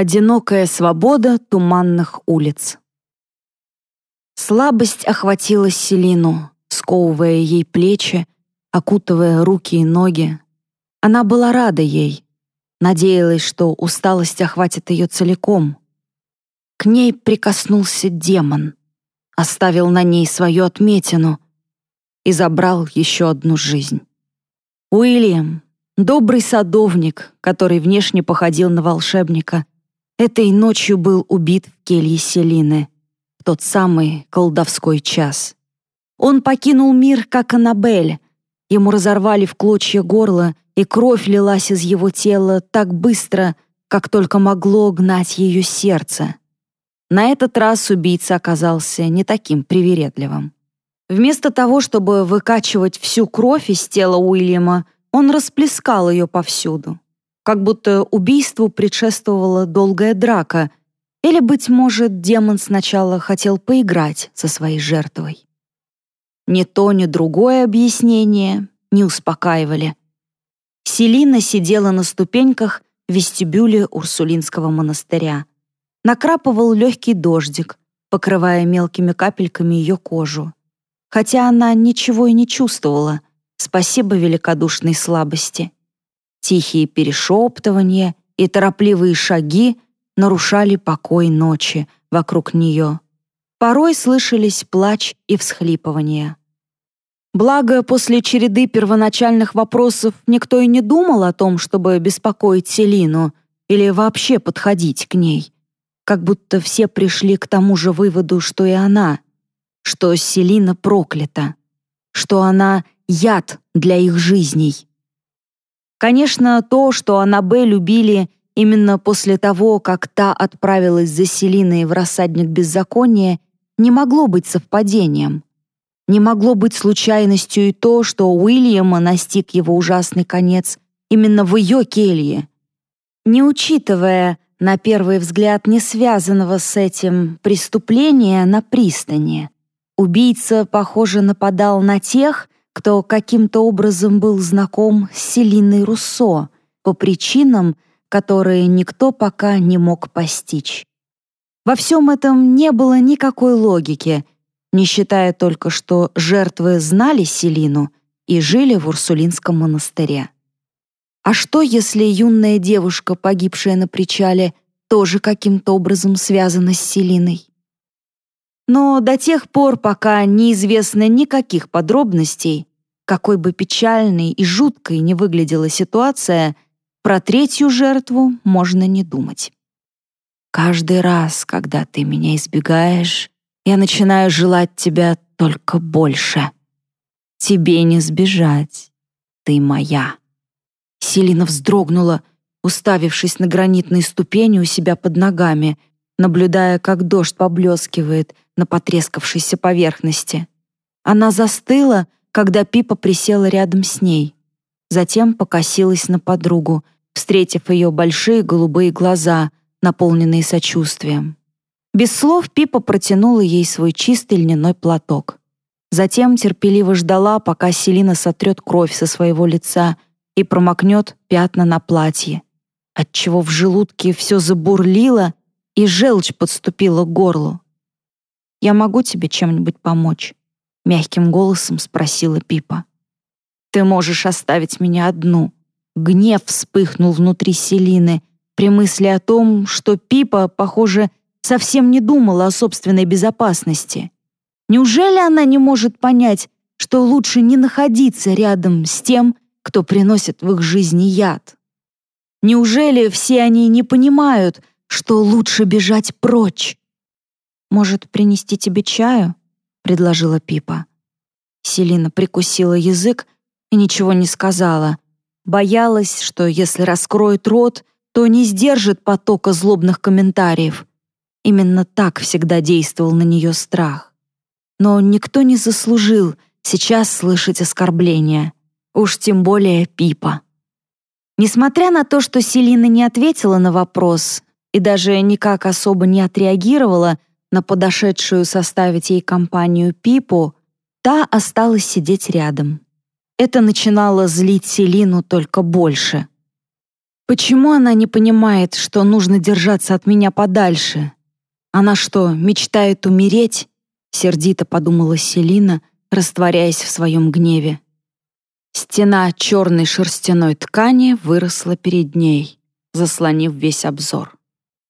Одинокая свобода туманных улиц. Слабость охватила Селину, сковывая ей плечи, окутывая руки и ноги. Она была рада ей, надеялась, что усталость охватит ее целиком. К ней прикоснулся демон, оставил на ней свою отметину и забрал еще одну жизнь. Уильям, добрый садовник, который внешне походил на волшебника, этой ночью был убит в келье Селины, в тот самый колдовской час. Он покинул мир, как Аннабель. Ему разорвали в клочья горло, и кровь лилась из его тела так быстро, как только могло гнать ее сердце. На этот раз убийца оказался не таким привередливым. Вместо того, чтобы выкачивать всю кровь из тела Уильяма, он расплескал ее повсюду. Как будто убийству предшествовала долгая драка, или, быть может, демон сначала хотел поиграть со своей жертвой. Ни то, ни другое объяснение не успокаивали. Селина сидела на ступеньках в вестибюле Урсулинского монастыря — Накрапывал легкий дождик, покрывая мелкими капельками ее кожу. Хотя она ничего и не чувствовала, спасибо великодушной слабости. Тихие перешептывания и торопливые шаги нарушали покой ночи вокруг нее. Порой слышались плач и всхлипывания. Благо, после череды первоначальных вопросов никто и не думал о том, чтобы беспокоить Селину или вообще подходить к ней как будто все пришли к тому же выводу, что и она, что Селина проклята, что она яд для их жизней. Конечно, то, что Аннабель любили именно после того, как та отправилась за Селиной в рассадник беззакония, не могло быть совпадением. Не могло быть случайностью и то, что Уильяма настиг его ужасный конец именно в ее келье. Не учитывая на первый взгляд не связанного с этим преступления на пристани. Убийца, похоже, нападал на тех, кто каким-то образом был знаком с Селиной Руссо по причинам, которые никто пока не мог постичь. Во всем этом не было никакой логики, не считая только, что жертвы знали Селину и жили в Урсулинском монастыре. А что, если юная девушка, погибшая на причале, тоже каким-то образом связана с Селиной? Но до тех пор, пока неизвестно никаких подробностей, какой бы печальной и жуткой не выглядела ситуация, про третью жертву можно не думать. Каждый раз, когда ты меня избегаешь, я начинаю желать тебя только больше. Тебе не сбежать. Ты моя. Селина вздрогнула, уставившись на гранитные ступени у себя под ногами, наблюдая, как дождь поблескивает на потрескавшейся поверхности. Она застыла, когда Пипа присела рядом с ней. Затем покосилась на подругу, встретив ее большие голубые глаза, наполненные сочувствием. Без слов Пипа протянула ей свой чистый льняной платок. Затем терпеливо ждала, пока Селина сотрет кровь со своего лица — и промокнет пятна на платье, отчего в желудке все забурлило и желчь подступила к горлу. «Я могу тебе чем-нибудь помочь?» — мягким голосом спросила Пипа. «Ты можешь оставить меня одну». Гнев вспыхнул внутри Селины при мысли о том, что Пипа, похоже, совсем не думала о собственной безопасности. Неужели она не может понять, что лучше не находиться рядом с тем, кто приносит в их жизни яд. Неужели все они не понимают, что лучше бежать прочь? «Может, принести тебе чаю?» — предложила Пипа. Селина прикусила язык и ничего не сказала. Боялась, что если раскроет рот, то не сдержит потока злобных комментариев. Именно так всегда действовал на нее страх. Но никто не заслужил сейчас слышать оскорбления. Уж тем более Пипа. Несмотря на то, что Селина не ответила на вопрос и даже никак особо не отреагировала на подошедшую составить ей компанию Пипу, та осталась сидеть рядом. Это начинало злить Селину только больше. Почему она не понимает, что нужно держаться от меня подальше? Она что, мечтает умереть? Сердито подумала Селина, растворяясь в своем гневе. Стена черной шерстяной ткани выросла перед ней, заслонив весь обзор.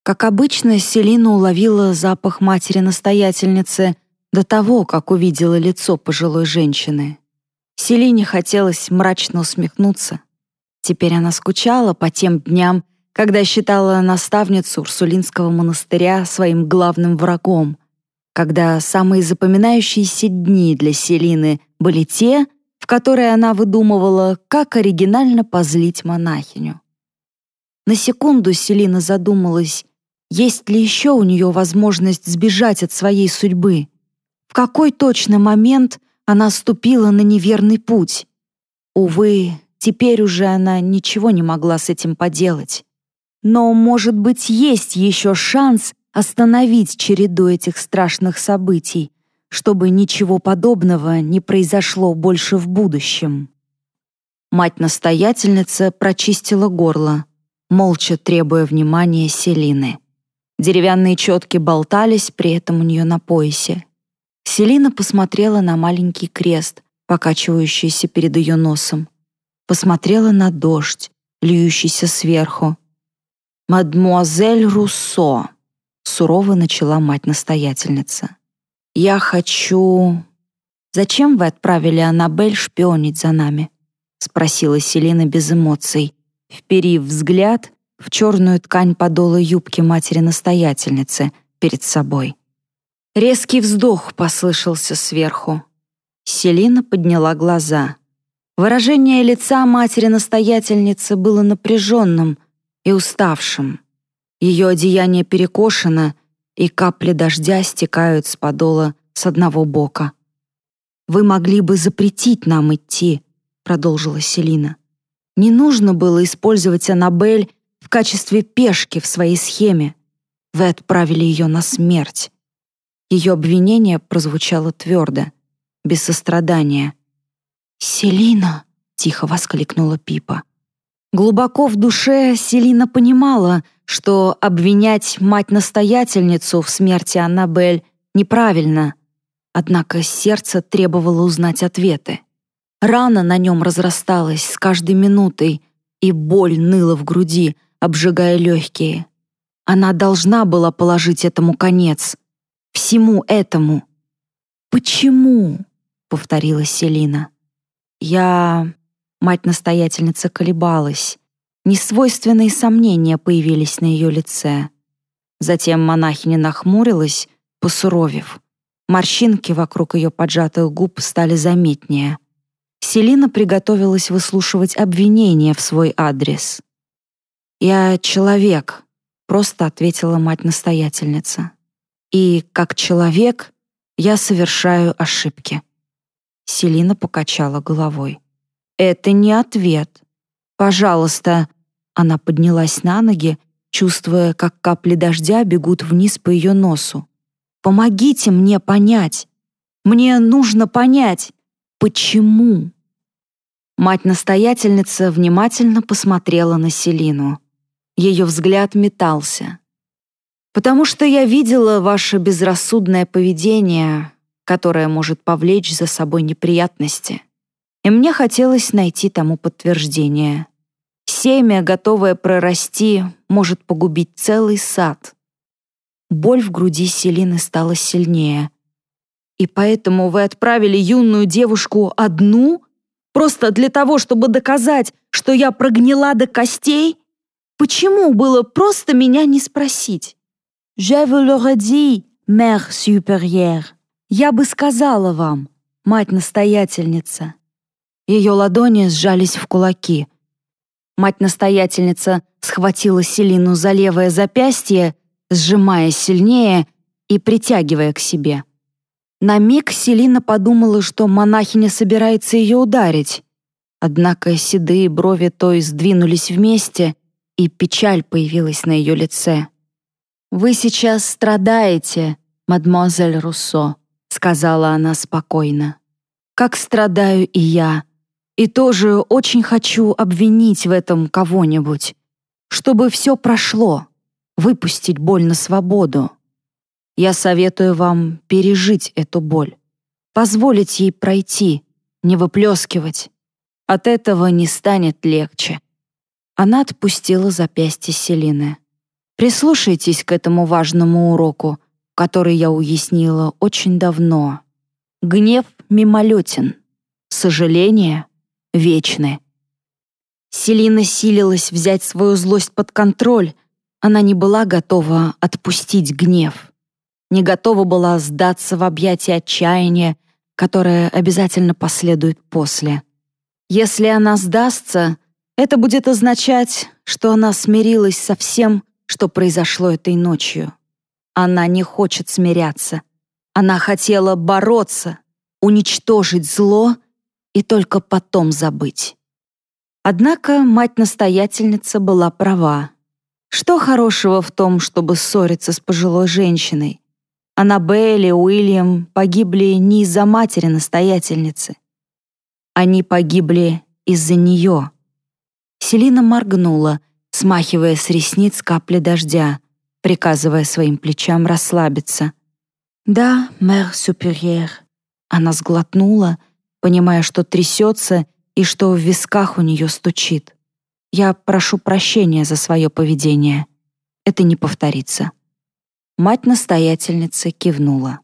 Как обычно, Селина уловила запах матери-настоятельницы до того, как увидела лицо пожилой женщины. Селине хотелось мрачно усмехнуться. Теперь она скучала по тем дням, когда считала наставницу Урсулинского монастыря своим главным врагом, когда самые запоминающиеся дни для Селины были те, в которые она выдумывала, как оригинально позлить монахиню. На секунду Селина задумалась, есть ли еще у нее возможность сбежать от своей судьбы. В какой точно момент она ступила на неверный путь? Увы, теперь уже она ничего не могла с этим поделать. Но, может быть, есть еще шанс остановить череду этих страшных событий, чтобы ничего подобного не произошло больше в будущем. Мать-настоятельница прочистила горло, молча требуя внимания Селины. Деревянные четки болтались при этом у нее на поясе. Селина посмотрела на маленький крест, покачивающийся перед ее носом. Посмотрела на дождь, льющийся сверху. «Мадмуазель Руссо», — сурово начала мать-настоятельница. «Я хочу...» «Зачем вы отправили Аннабель шпионить за нами?» — спросила Селина без эмоций, вперив взгляд в черную ткань подола юбки матери-настоятельницы перед собой. Резкий вздох послышался сверху. Селина подняла глаза. Выражение лица матери-настоятельницы было напряженным и уставшим. Ее одеяние перекошено, и капли дождя стекают с подола с одного бока. «Вы могли бы запретить нам идти», — продолжила Селина. «Не нужно было использовать Аннабель в качестве пешки в своей схеме. Вы отправили ее на смерть. Ее обвинение прозвучало твердо, без сострадания. «Селина!» — тихо воскликнула Пипа. Глубоко в душе Селина понимала, что обвинять мать-настоятельницу в смерти Аннабель неправильно, однако сердце требовало узнать ответы. Рана на нем разрасталась с каждой минутой, и боль ныла в груди, обжигая легкие. Она должна была положить этому конец. Всему этому. «Почему?» — повторила Селина. «Я...» — мать-настоятельница колебалась. Несвойственные сомнения появились на ее лице. Затем монахиня нахмурилась, посуровев. Морщинки вокруг ее поджатых губ стали заметнее. Селина приготовилась выслушивать обвинения в свой адрес. «Я человек», — просто ответила мать-настоятельница. «И как человек я совершаю ошибки». Селина покачала головой. «Это не ответ. Пожалуйста». Она поднялась на ноги, чувствуя, как капли дождя бегут вниз по ее носу. «Помогите мне понять. Мне нужно понять, почему». Мать-настоятельница внимательно посмотрела на Селину. Ее взгляд метался. «Потому что я видела ваше безрассудное поведение, которое может повлечь за собой неприятности. И мне хотелось найти тому подтверждение. Семя, готовое прорасти, может погубить целый сад». Боль в груди Селины стала сильнее. «И поэтому вы отправили юную девушку одну?» Просто для того, чтобы доказать, что я прогнила до костей? Почему было просто меня не спросить? «Je vous l'aurais dit, mère supérieure». Я бы сказала вам, мать-настоятельница. Ее ладони сжались в кулаки. Мать-настоятельница схватила Селину за левое запястье, сжимая сильнее и притягивая к себе. На миг Селина подумала, что монахиня собирается ее ударить. Однако седые брови той сдвинулись вместе, и печаль появилась на ее лице. «Вы сейчас страдаете, мадемуазель Руссо», — сказала она спокойно. «Как страдаю и я. И тоже очень хочу обвинить в этом кого-нибудь. чтобы все прошло, выпустить боль на свободу. Я советую вам пережить эту боль, позволить ей пройти, не выплескивать. От этого не станет легче. Она отпустила запястье Селины. Прислушайтесь к этому важному уроку, который я уяснила очень давно. Гнев мимолетен, сожаление вечны. Селина силилась взять свою злость под контроль. Она не была готова отпустить гнев. Не готова была сдаться в объятия отчаяния, которое обязательно последует после. Если она сдастся, это будет означать, что она смирилась со всем, что произошло этой ночью. Она не хочет смиряться. Она хотела бороться, уничтожить зло и только потом забыть. Однако мать-настоятельница была права. Что хорошего в том, чтобы ссориться с пожилой женщиной? Аннабель и Уильям погибли не из-за матери-настоятельницы. Они погибли из-за нее. Селина моргнула, смахивая с ресниц капли дождя, приказывая своим плечам расслабиться. «Да, мэр суперьер». Она сглотнула, понимая, что трясется и что в висках у нее стучит. Я прошу прощения за свое поведение. Это не повторится. Мать-настоятельница кивнула.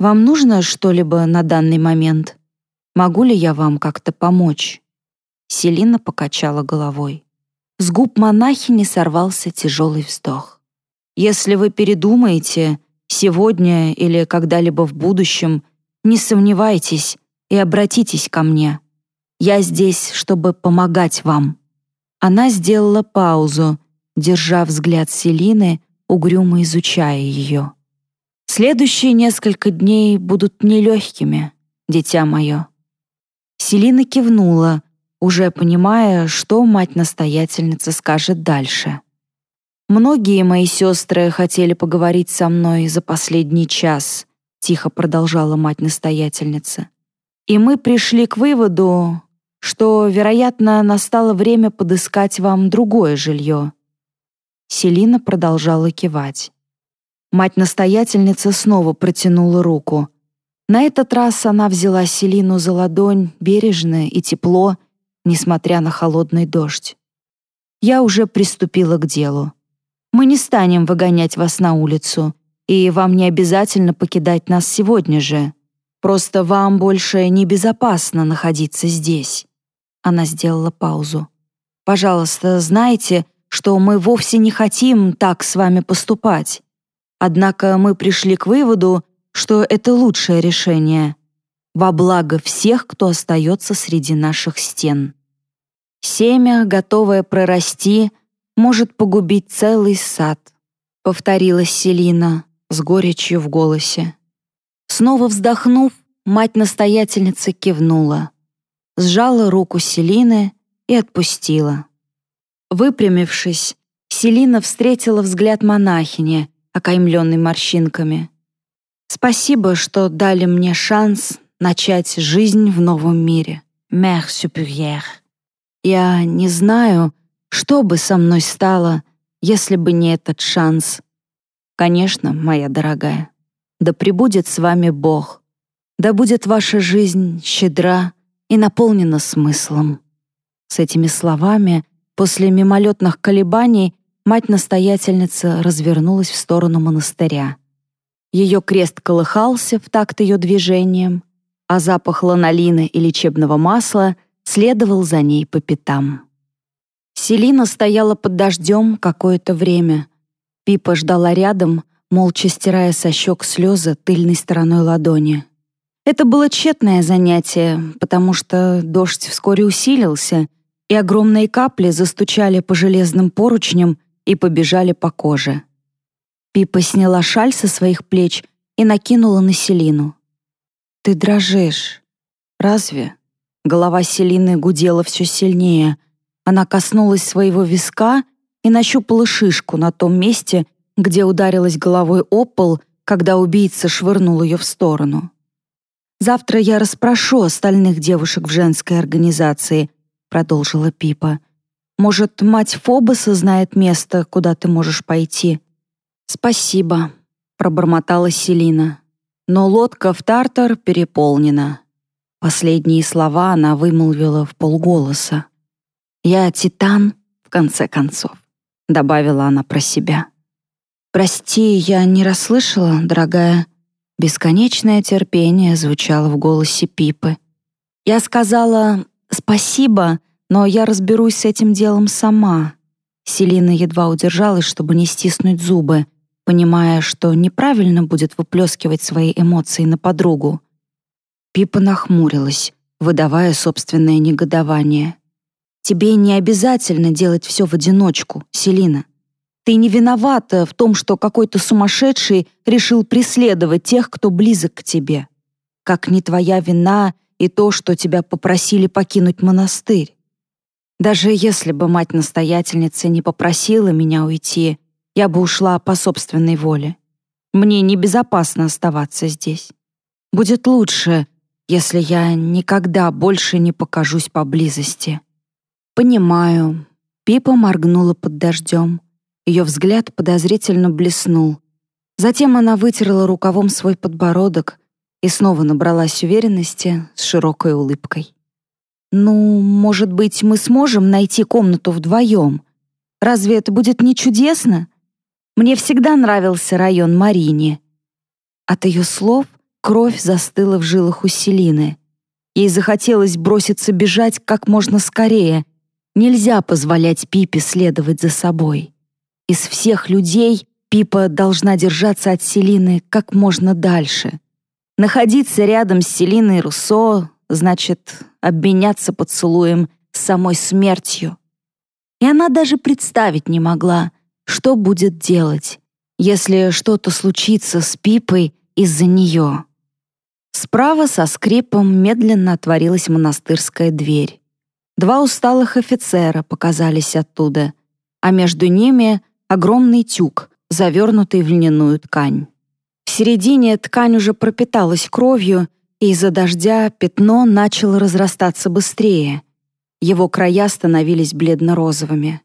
«Вам нужно что-либо на данный момент? Могу ли я вам как-то помочь?» Селина покачала головой. С губ монахини сорвался тяжелый вздох. «Если вы передумаете, сегодня или когда-либо в будущем, не сомневайтесь и обратитесь ко мне. Я здесь, чтобы помогать вам». Она сделала паузу, держа взгляд Селины, угрюмо изучая ее. «Следующие несколько дней будут нелегкими, дитя мое». Селина кивнула, уже понимая, что мать-настоятельница скажет дальше. «Многие мои сестры хотели поговорить со мной за последний час», тихо продолжала мать-настоятельница. «И мы пришли к выводу, что, вероятно, настало время подыскать вам другое жилье». Селина продолжала кивать. Мать-настоятельница снова протянула руку. На этот раз она взяла Селину за ладонь бережно и тепло, несмотря на холодный дождь. «Я уже приступила к делу. Мы не станем выгонять вас на улицу, и вам не обязательно покидать нас сегодня же. Просто вам больше небезопасно находиться здесь. Она сделала паузу. «Пожалуйста, знайте, что мы вовсе не хотим так с вами поступать. Однако мы пришли к выводу, что это лучшее решение. Во благо всех, кто остается среди наших стен. Семя, готовое прорасти, может погубить целый сад», — повторила Селина с горечью в голосе. Снова вздохнув, мать-настоятельница кивнула сжала руку Селины и отпустила. Выпрямившись, Селина встретила взгляд монахини, окаймленный морщинками. «Спасибо, что дали мне шанс начать жизнь в новом мире, мэр суперьер. Я не знаю, что бы со мной стало, если бы не этот шанс. Конечно, моя дорогая, да пребудет с вами Бог, да будет ваша жизнь щедра, и наполнена смыслом. С этими словами, после мимолетных колебаний, мать-настоятельница развернулась в сторону монастыря. Ее крест колыхался в такт ее движением, а запах ланолина и лечебного масла следовал за ней по пятам. Селина стояла под дождем какое-то время. Пипа ждала рядом, молча стирая со щек слезы тыльной стороной ладони. Это было тщетное занятие, потому что дождь вскоре усилился, и огромные капли застучали по железным поручням и побежали по коже. Пипа сняла шаль со своих плеч и накинула на Селину. «Ты дрожишь. Разве?» Голова Селины гудела все сильнее. Она коснулась своего виска и нащупала шишку на том месте, где ударилась головой о пол, когда убийца швырнул ее в сторону. Завтра я расспрошу остальных девушек в женской организации», — продолжила Пипа. Может, мать Фобоса знает место, куда ты можешь пойти?» «Спасибо», — пробормотала Селина. Но лодка в Тартар переполнена. Последние слова она вымолвила в полголоса. «Я Титан, в конце концов», — добавила она про себя. «Прости, я не расслышала, дорогая». Бесконечное терпение звучало в голосе Пипы. «Я сказала «спасибо», но я разберусь с этим делом сама». Селина едва удержалась, чтобы не стиснуть зубы, понимая, что неправильно будет выплескивать свои эмоции на подругу. Пипа нахмурилась, выдавая собственное негодование. «Тебе не обязательно делать все в одиночку, Селина. Ты не виновата в том, что какой-то сумасшедший решил преследовать тех, кто близок к тебе. Как не твоя вина и то, что тебя попросили покинуть монастырь. Даже если бы мать-настоятельница не попросила меня уйти, я бы ушла по собственной воле. Мне небезопасно оставаться здесь. Будет лучше, если я никогда больше не покажусь поблизости. Понимаю. Пипа моргнула под дождем. Ее взгляд подозрительно блеснул. Затем она вытерла рукавом свой подбородок и снова набралась уверенности с широкой улыбкой. «Ну, может быть, мы сможем найти комнату вдвоем? Разве это будет не чудесно? Мне всегда нравился район Марини». От ее слов кровь застыла в жилах у Селины. Ей захотелось броситься бежать как можно скорее. Нельзя позволять Пипе следовать за собой. Из всех людей Пипа должна держаться от Селины как можно дальше. Находиться рядом с Селиной Руссо значит обменяться поцелуем с самой смертью. И она даже представить не могла, что будет делать, если что-то случится с Пипой из-за нее. Справа со скрипом медленно отворилась монастырская дверь. Два усталых офицера показались оттуда, а между ними огромный тюк, завернутый в льняную ткань. В середине ткань уже пропиталась кровью, и из-за дождя пятно начало разрастаться быстрее. Его края становились бледно-розовыми.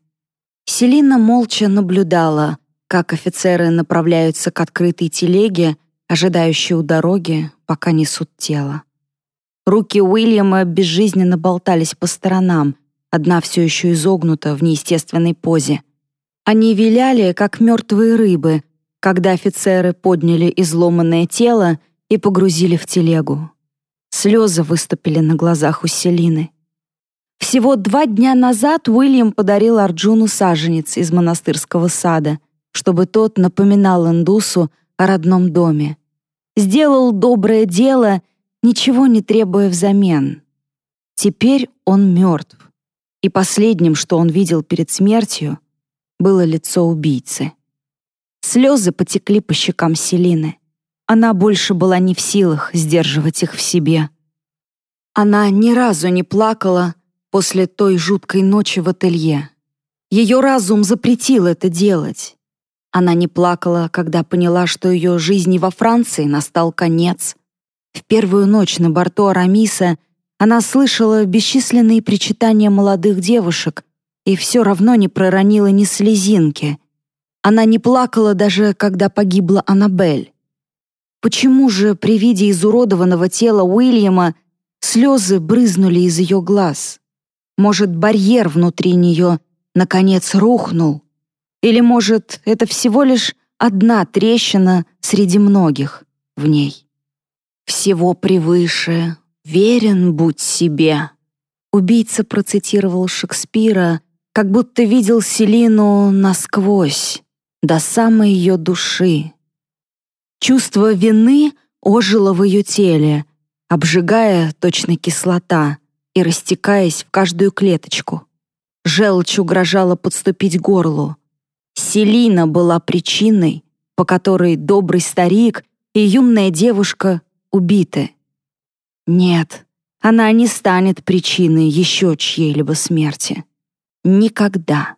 Селина молча наблюдала, как офицеры направляются к открытой телеге, ожидающей у дороги, пока несут тело. Руки Уильяма безжизненно болтались по сторонам, одна все еще изогнута в неестественной позе. Они виляли, как мертвые рыбы, когда офицеры подняли изломанное тело и погрузили в телегу. Слезы выступили на глазах у Селины. Всего два дня назад Уильям подарил Арджуну саженец из монастырского сада, чтобы тот напоминал индусу о родном доме. Сделал доброе дело, ничего не требуя взамен. Теперь он мертв. И последним, что он видел перед смертью, было лицо убийцы. Слезы потекли по щекам Селины. Она больше была не в силах сдерживать их в себе. Она ни разу не плакала после той жуткой ночи в ателье. Ее разум запретил это делать. Она не плакала, когда поняла, что ее жизни во Франции настал конец. В первую ночь на борту Арамиса она слышала бесчисленные причитания молодых девушек, и все равно не проронила ни слезинки. Она не плакала даже, когда погибла Аннабель. Почему же при виде изуродованного тела Уильяма слезы брызнули из ее глаз? Может, барьер внутри нее наконец рухнул? Или, может, это всего лишь одна трещина среди многих в ней? «Всего превыше, верен будь себе», Убийца процитировал Шекспира, как будто видел Селину насквозь, до самой ее души. Чувство вины ожило в ее теле, обжигая точно кислота и растекаясь в каждую клеточку. Желчь угрожала подступить горлу. Селина была причиной, по которой добрый старик и юная девушка убиты. Нет, она не станет причиной еще чьей-либо смерти. Никогда.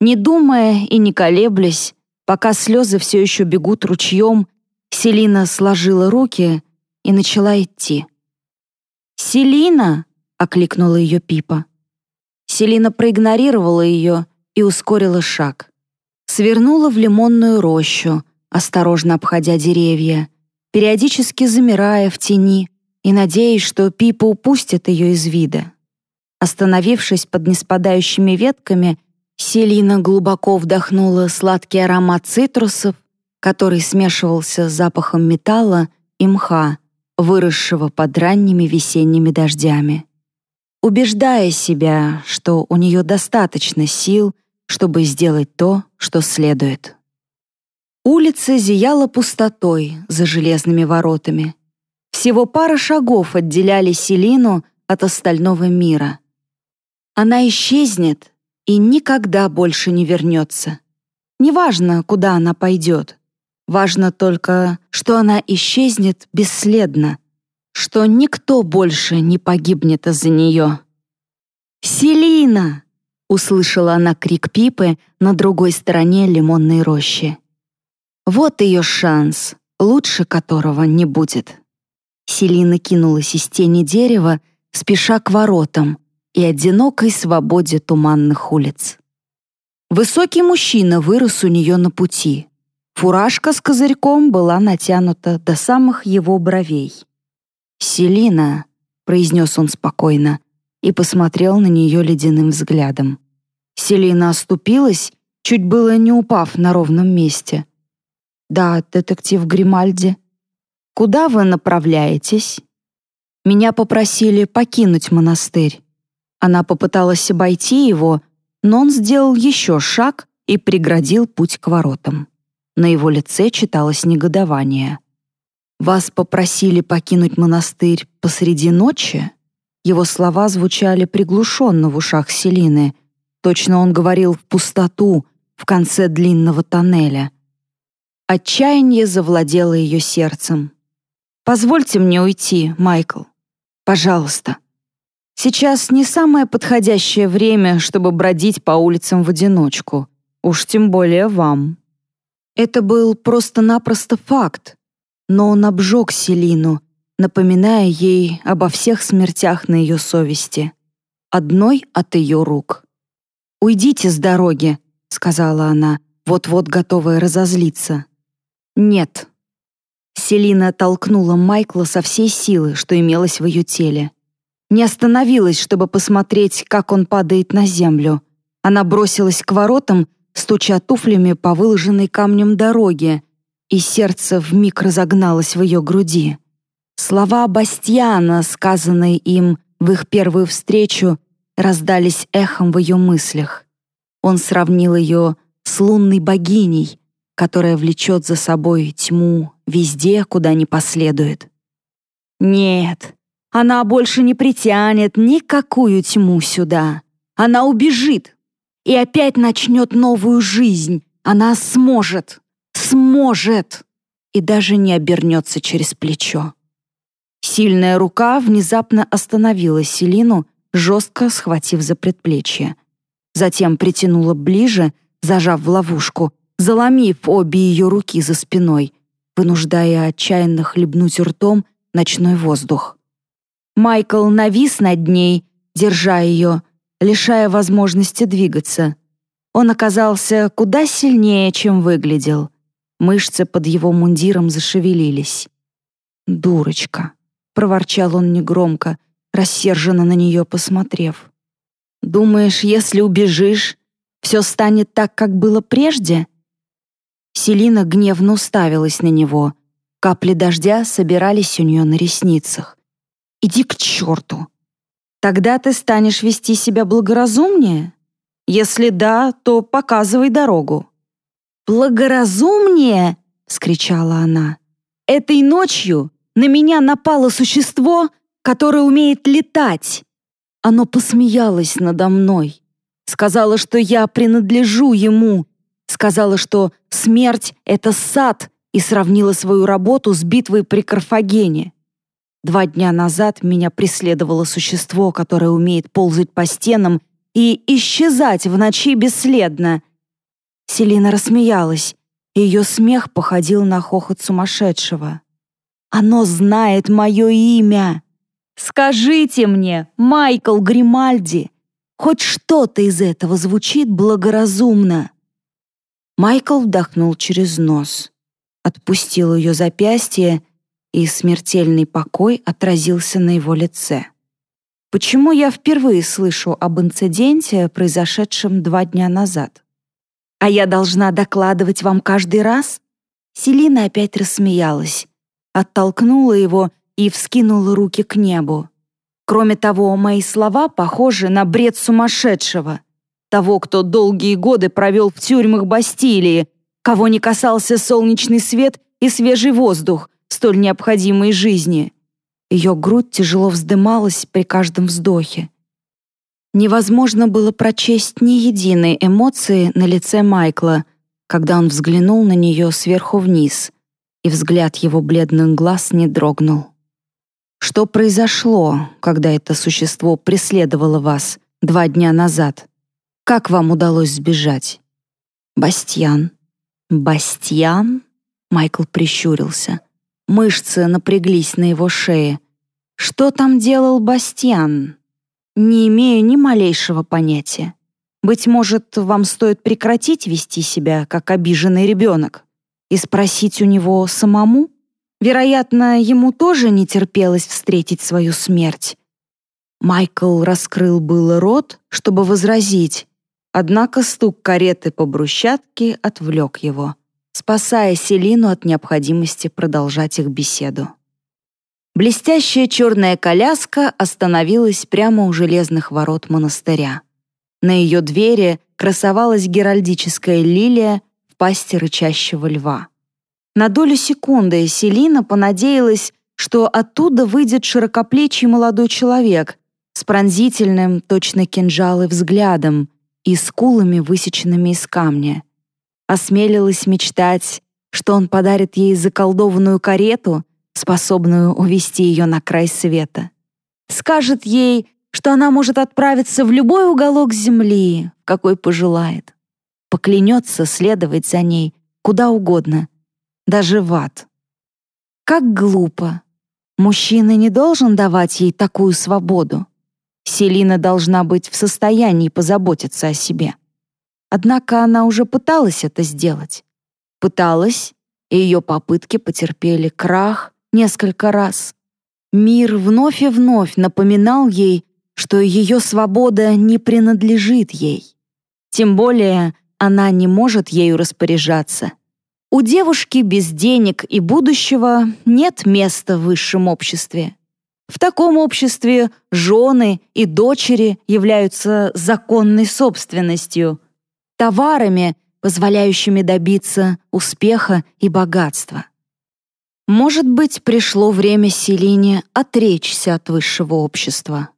Не думая и не колеблясь, пока слезы все еще бегут ручьем, Селина сложила руки и начала идти. «Селина!» — окликнула ее Пипа. Селина проигнорировала ее и ускорила шаг. Свернула в лимонную рощу, осторожно обходя деревья, периодически замирая в тени и надеясь, что Пипа упустит ее из вида. Остановившись под неспадающими ветками, Селина глубоко вдохнула сладкий аромат цитрусов, который смешивался с запахом металла и мха, выросшего под ранними весенними дождями. Убеждая себя, что у нее достаточно сил, чтобы сделать то, что следует. Улица зияла пустотой за железными воротами. Всего пара шагов отделяли Селину от остального мира. Она исчезнет и никогда больше не вернется. Неважно, куда она пойдет. Важно только, что она исчезнет бесследно, что никто больше не погибнет из-за нее. «Селина!» — услышала она крик Пипы на другой стороне лимонной рощи. Вот ее шанс, лучше которого не будет. Селина кинулась из тени дерева, спеша к воротам и одинокой свободе туманных улиц. Высокий мужчина вырос у нее на пути. Фуражка с козырьком была натянута до самых его бровей. «Селина», — произнес он спокойно, и посмотрел на нее ледяным взглядом. Селина оступилась, чуть было не упав на ровном месте. «Да, детектив Гримальди», Куда вы направляетесь? Меня попросили покинуть монастырь. Она попыталась обойти его, но он сделал еще шаг и преградил путь к воротам. На его лице читалось негодование. «Вас попросили покинуть монастырь посреди ночи?» Его слова звучали приглушенно в ушах Селины. Точно он говорил в пустоту, в конце длинного тоннеля. Отчаяние завладело ее сердцем. Позвольте мне уйти, Майкл. Пожалуйста. Сейчас не самое подходящее время, чтобы бродить по улицам в одиночку. Уж тем более вам. Это был просто-напросто факт. Но он обжег Селину, напоминая ей обо всех смертях на ее совести. Одной от ее рук. «Уйдите с дороги», — сказала она, вот-вот готовая разозлиться. «Нет», Селина толкнула Майкла со всей силы, что имелось в ее теле. Не остановилась, чтобы посмотреть, как он падает на землю. Она бросилась к воротам, стуча туфлями по выложенной камнем дороге, и сердце вмиг разогналось в ее груди. Слова Бастьяна, сказанные им в их первую встречу, раздались эхом в ее мыслях. Он сравнил ее с лунной богиней, которая влечет за собой тьму везде, куда не последует. Нет, она больше не притянет никакую тьму сюда. Она убежит и опять начнет новую жизнь. Она сможет, сможет и даже не обернется через плечо. Сильная рука внезапно остановила Селину, жестко схватив за предплечье. Затем притянула ближе, зажав в ловушку, заломив обе ее руки за спиной, вынуждая отчаянно хлебнуть ртом ночной воздух. Майкл навис над ней, держа ее, лишая возможности двигаться. Он оказался куда сильнее, чем выглядел. Мышцы под его мундиром зашевелились. «Дурочка», — проворчал он негромко, рассерженно на нее посмотрев. «Думаешь, если убежишь, все станет так, как было прежде?» Селина гневно уставилась на него. Капли дождя собирались у нее на ресницах. «Иди к черту!» «Тогда ты станешь вести себя благоразумнее? Если да, то показывай дорогу». «Благоразумнее?» — скричала она. «Этой ночью на меня напало существо, которое умеет летать. Оно посмеялось надо мной, сказала, что я принадлежу ему Сказала, что смерть — это сад, и сравнила свою работу с битвой при Карфагене. Два дня назад меня преследовало существо, которое умеет ползать по стенам и исчезать в ночи бесследно. Селина рассмеялась, ее смех походил на хохот сумасшедшего. «Оно знает мое имя! Скажите мне, Майкл Гримальди, хоть что-то из этого звучит благоразумно. Майкл вдохнул через нос, отпустил ее запястье, и смертельный покой отразился на его лице. Почему я впервые слышу об инциденте, произошедшем два дня назад? А я должна докладывать вам каждый раз? Селина опять рассмеялась, оттолкнула его и вскинула руки к небу. Кроме того, мои слова похожи на бред сумасшедшего. Того, кто долгие годы провел в тюрьмах Бастилии, кого не касался солнечный свет и свежий воздух, столь необходимые жизни. Ее грудь тяжело вздымалась при каждом вздохе. Невозможно было прочесть ни единой эмоции на лице Майкла, когда он взглянул на нее сверху вниз, и взгляд его бледных глаз не дрогнул. Что произошло, когда это существо преследовало вас два дня назад? Как вам удалось сбежать? Бастьян. Бастьян? Майкл прищурился. Мышцы напряглись на его шее. Что там делал Бастьян? Не имею ни малейшего понятия. Быть может, вам стоит прекратить вести себя, как обиженный ребенок, и спросить у него самому? Вероятно, ему тоже не терпелось встретить свою смерть. Майкл раскрыл было рот, чтобы возразить, однако стук кареты по брусчатке отвлек его спасая Селину от необходимости продолжать их беседу. Блестящая черная коляска остановилась прямо у железных ворот монастыря. На ее двери красовалась геральдическая лилия в пасти рычащего льва. На долю секунды Селина понадеялась, что оттуда выйдет широкоплечий молодой человек с пронзительным, точно кинжалы, взглядом и скулами, высеченными из камня — осмелилась мечтать, что он подарит ей заколдованную карету, способную увести ее на край света. Скажет ей, что она может отправиться в любой уголок земли, какой пожелает. Поклянется следовать за ней куда угодно, даже в ад. Как глупо. Мужчина не должен давать ей такую свободу. Селина должна быть в состоянии позаботиться о себе. Однако она уже пыталась это сделать. Пыталась, и ее попытки потерпели крах несколько раз. Мир вновь и вновь напоминал ей, что ее свобода не принадлежит ей. Тем более она не может ею распоряжаться. У девушки без денег и будущего нет места в высшем обществе. В таком обществе жены и дочери являются законной собственностью, товарами, позволяющими добиться успеха и богатства. Может быть, пришло время Селине отречься от высшего общества.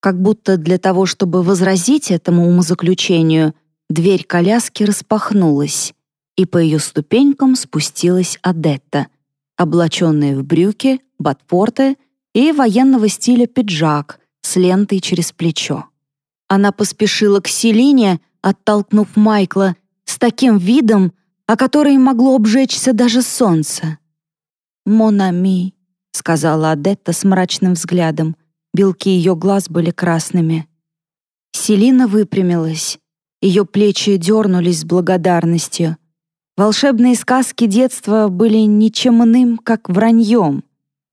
Как будто для того, чтобы возразить этому умозаключению, дверь коляски распахнулась, и по ее ступенькам спустилась Адетта, облаченная в брюки, ботфорты и военного стиля пиджак с лентой через плечо. Она поспешила к Селине, оттолкнув Майкла с таким видом, о который могло обжечься даже солнце. «Монами», — сказала Адетта с мрачным взглядом. Белки ее глаз были красными. Селина выпрямилась. Ее плечи дернулись с благодарностью. Волшебные сказки детства были ничем иным, как враньем.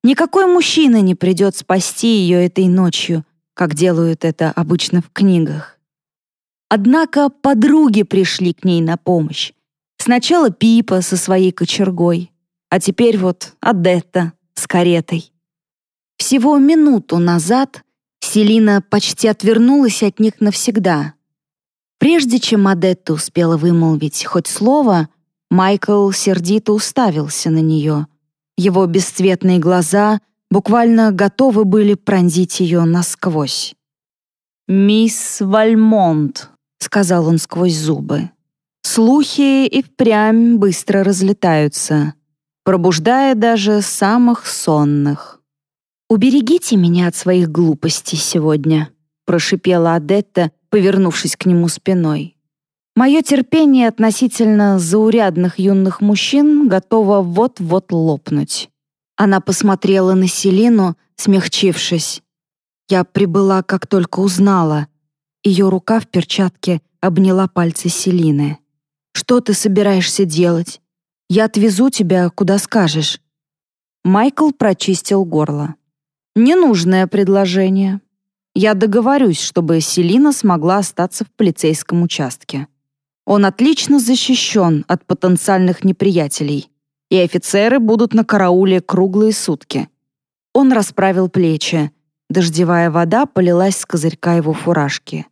Никакой мужчина не придет спасти ее этой ночью, как делают это обычно в книгах. Однако подруги пришли к ней на помощь. Сначала Пипа со своей кочергой, а теперь вот Адетта с каретой. Всего минуту назад Селина почти отвернулась от них навсегда. Прежде чем Адетта успела вымолвить хоть слово, Майкл сердито уставился на нее. Его бесцветные глаза буквально готовы были пронзить ее насквозь. «Мисс Вальмонт», — сказал он сквозь зубы. Слухи и впрямь быстро разлетаются, пробуждая даже самых сонных. «Уберегите меня от своих глупостей сегодня», — прошипела Адетта, повернувшись к нему спиной. «Мое терпение относительно заурядных юных мужчин готово вот-вот лопнуть». Она посмотрела на Селину, смягчившись. «Я прибыла, как только узнала. Ее рука в перчатке обняла пальцы Селины. «Что ты собираешься делать? Я отвезу тебя, куда скажешь». Майкл прочистил горло. «Ненужное предложение. Я договорюсь, чтобы Селина смогла остаться в полицейском участке. Он отлично защищен от потенциальных неприятелей, и офицеры будут на карауле круглые сутки». Он расправил плечи. Дождевая вода полилась с козырька его фуражки.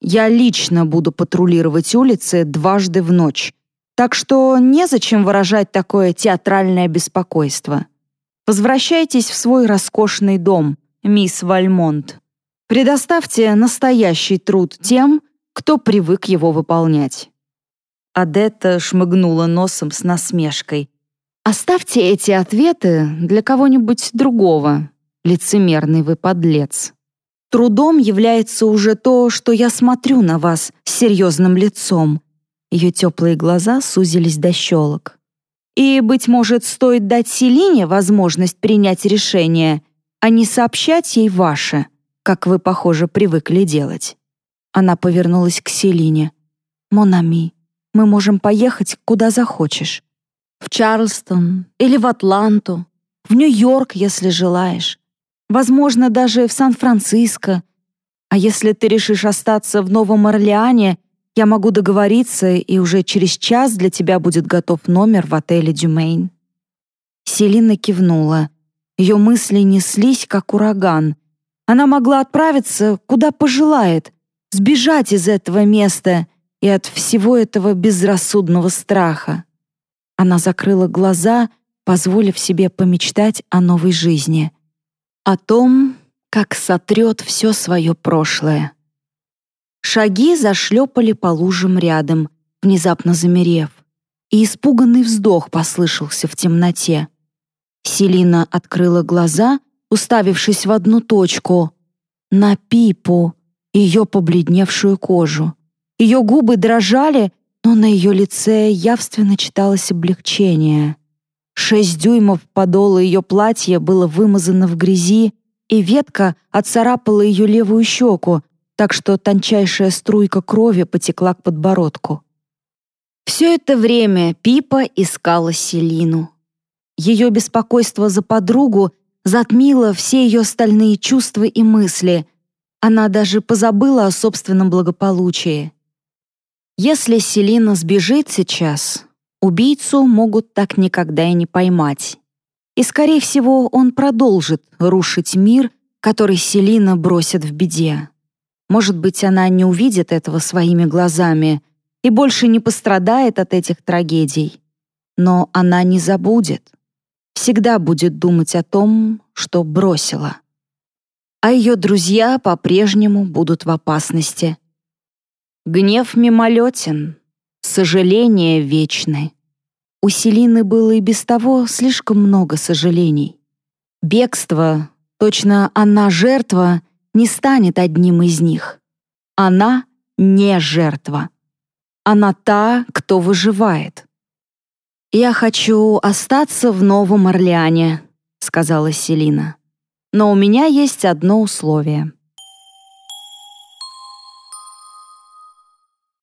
«Я лично буду патрулировать улицы дважды в ночь, так что незачем выражать такое театральное беспокойство. Возвращайтесь в свой роскошный дом, мисс Вальмонт. Предоставьте настоящий труд тем, кто привык его выполнять». Адетта шмыгнула носом с насмешкой. «Оставьте эти ответы для кого-нибудь другого, лицемерный вы подлец. Трудом является уже то, что я смотрю на вас с серьезным лицом». Ее теплые глаза сузились до щелок. И, быть может, стоит дать Селине возможность принять решение, а не сообщать ей ваше, как вы, похоже, привыкли делать. Она повернулась к Селине. «Монами, мы можем поехать куда захочешь. В Чарльстон или в Атланту, в Нью-Йорк, если желаешь. Возможно, даже в Сан-Франциско. А если ты решишь остаться в Новом Орлеане я могу договориться, и уже через час для тебя будет готов номер в отеле «Дюмейн». Селина кивнула. Ее мысли неслись, как ураган. Она могла отправиться, куда пожелает, сбежать из этого места и от всего этого безрассудного страха. Она закрыла глаза, позволив себе помечтать о новой жизни. О том, как сотрет все свое прошлое. Шаги зашлепали по лужам рядом, внезапно замерев, и испуганный вздох послышался в темноте. Селина открыла глаза, уставившись в одну точку — на Пипу, ее побледневшую кожу. Ее губы дрожали, но на ее лице явственно читалось облегчение. Шесть дюймов подола ее платья было вымазано в грязи, и ветка отцарапала ее левую щеку, так что тончайшая струйка крови потекла к подбородку. Все это время Пипа искала Селину. Ее беспокойство за подругу затмило все ее остальные чувства и мысли. Она даже позабыла о собственном благополучии. Если Селина сбежит сейчас, убийцу могут так никогда и не поймать. И, скорее всего, он продолжит рушить мир, который Селина бросит в беде. Может быть, она не увидит этого своими глазами и больше не пострадает от этих трагедий. Но она не забудет. Всегда будет думать о том, что бросила. А ее друзья по-прежнему будут в опасности. Гнев мимолетен, сожаления вечны. У Селины было и без того слишком много сожалений. Бегство, точно она жертва, не станет одним из них. Она не жертва. Она та, кто выживает. «Я хочу остаться в Новом Орлеане», — сказала Селина. «Но у меня есть одно условие».